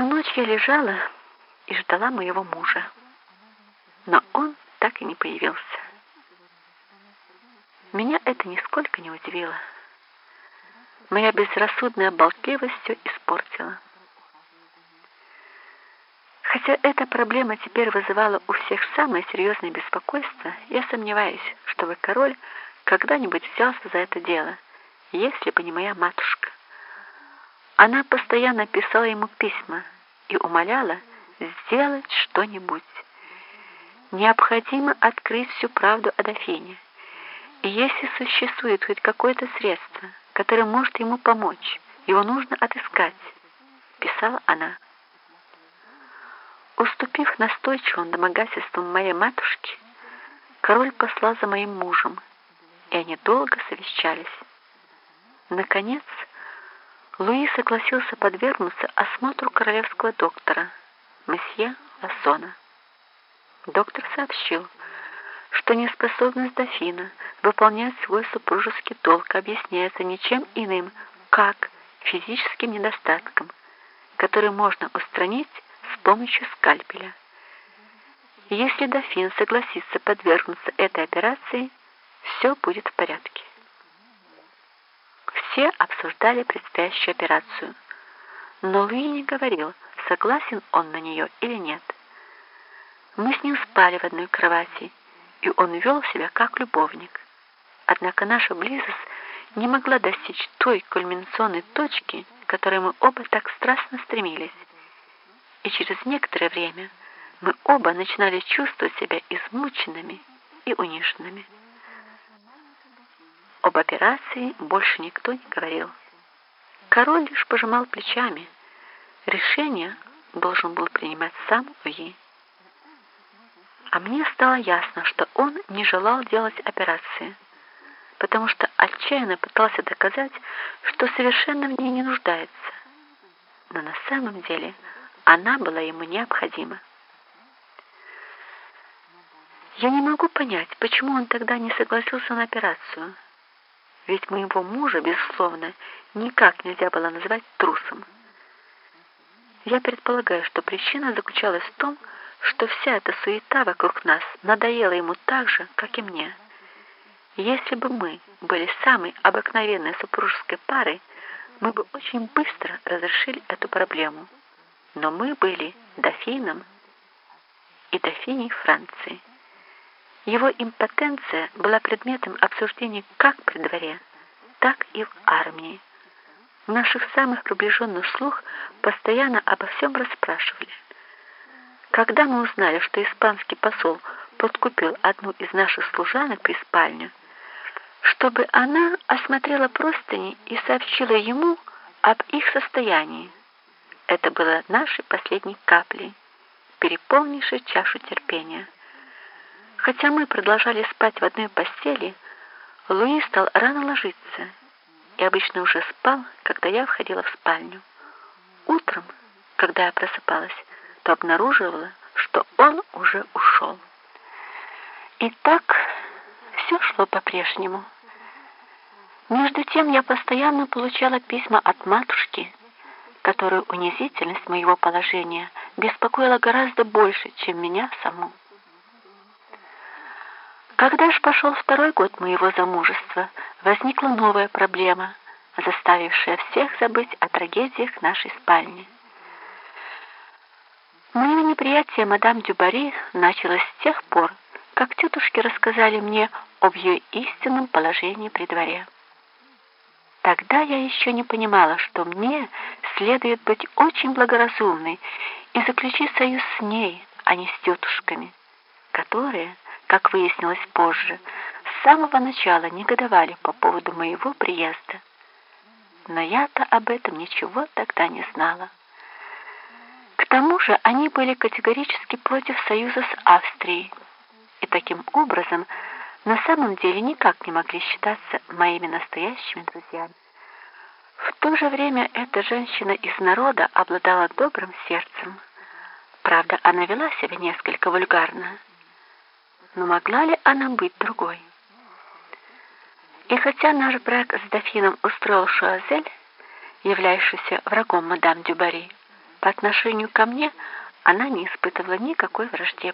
ту ночь я лежала и ждала моего мужа, но он так и не появился. Меня это нисколько не удивило. Моя безрассудная болтливость все испортила. Хотя эта проблема теперь вызывала у всех самое серьезное беспокойство, я сомневаюсь, чтобы король когда-нибудь взялся за это дело, если бы не моя матушка. Она постоянно писала ему письма и умоляла сделать что-нибудь. Необходимо открыть всю правду о дофине. И если существует хоть какое-то средство, которое может ему помочь, его нужно отыскать, писала она. Уступив настойчивым домогательствам моей матушки, король послал за моим мужем, и они долго совещались. Наконец, Луи согласился подвергнуться осмотру королевского доктора, месье Лассона. Доктор сообщил, что неспособность дофина выполнять свой супружеский долг объясняется ничем иным, как физическим недостатком, который можно устранить с помощью скальпеля. Если дофин согласится подвергнуться этой операции, все будет в порядке. Все обсуждали предстоящую операцию, но Луи не говорил, согласен он на нее или нет. Мы с ним спали в одной кровати, и он вел себя как любовник. Однако наша близость не могла достичь той кульминационной точки, к которой мы оба так страстно стремились. И через некоторое время мы оба начинали чувствовать себя измученными и униженными. Об операции больше никто не говорил. Король лишь пожимал плечами. Решение должен был принимать сам Уи. А мне стало ясно, что он не желал делать операции, потому что отчаянно пытался доказать, что совершенно в ней не нуждается. Но на самом деле она была ему необходима. Я не могу понять, почему он тогда не согласился на операцию, ведь моего мужа, безусловно, никак нельзя было назвать трусом. Я предполагаю, что причина заключалась в том, что вся эта суета вокруг нас надоела ему так же, как и мне. Если бы мы были самой обыкновенной супружеской парой, мы бы очень быстро разрешили эту проблему. Но мы были дофином и дофиней Франции. Его импотенция была предметом обсуждения как при дворе, так и в армии. Наших самых приближенных слух постоянно обо всем расспрашивали. Когда мы узнали, что испанский посол подкупил одну из наших служанок при спальне, чтобы она осмотрела простыни и сообщила ему об их состоянии, это было нашей последней каплей, переполнившей чашу терпения. Хотя мы продолжали спать в одной постели, Луи стал рано ложиться и обычно уже спал, когда я входила в спальню. Утром, когда я просыпалась, то обнаруживала, что он уже ушел. И так все шло по-прежнему. Между тем я постоянно получала письма от матушки, которую унизительность моего положения беспокоила гораздо больше, чем меня саму. Когда ж пошел второй год моего замужества, возникла новая проблема, заставившая всех забыть о трагедиях нашей спальни. Мое неприятие мадам Дюбари началось с тех пор, как тетушки рассказали мне об ее истинном положении при дворе. Тогда я еще не понимала, что мне следует быть очень благоразумной и заключить союз с ней, а не с тетушками, которые как выяснилось позже, с самого начала негодовали по поводу моего приезда. Но я-то об этом ничего тогда не знала. К тому же они были категорически против союза с Австрией и таким образом на самом деле никак не могли считаться моими настоящими друзьями. В то же время эта женщина из народа обладала добрым сердцем. Правда, она вела себя несколько вульгарно но могла ли она быть другой? И хотя наш брак с дофином устроил Шуазель, являющийся врагом мадам Дюбари, По отношению ко мне она не испытывала никакой враждебности.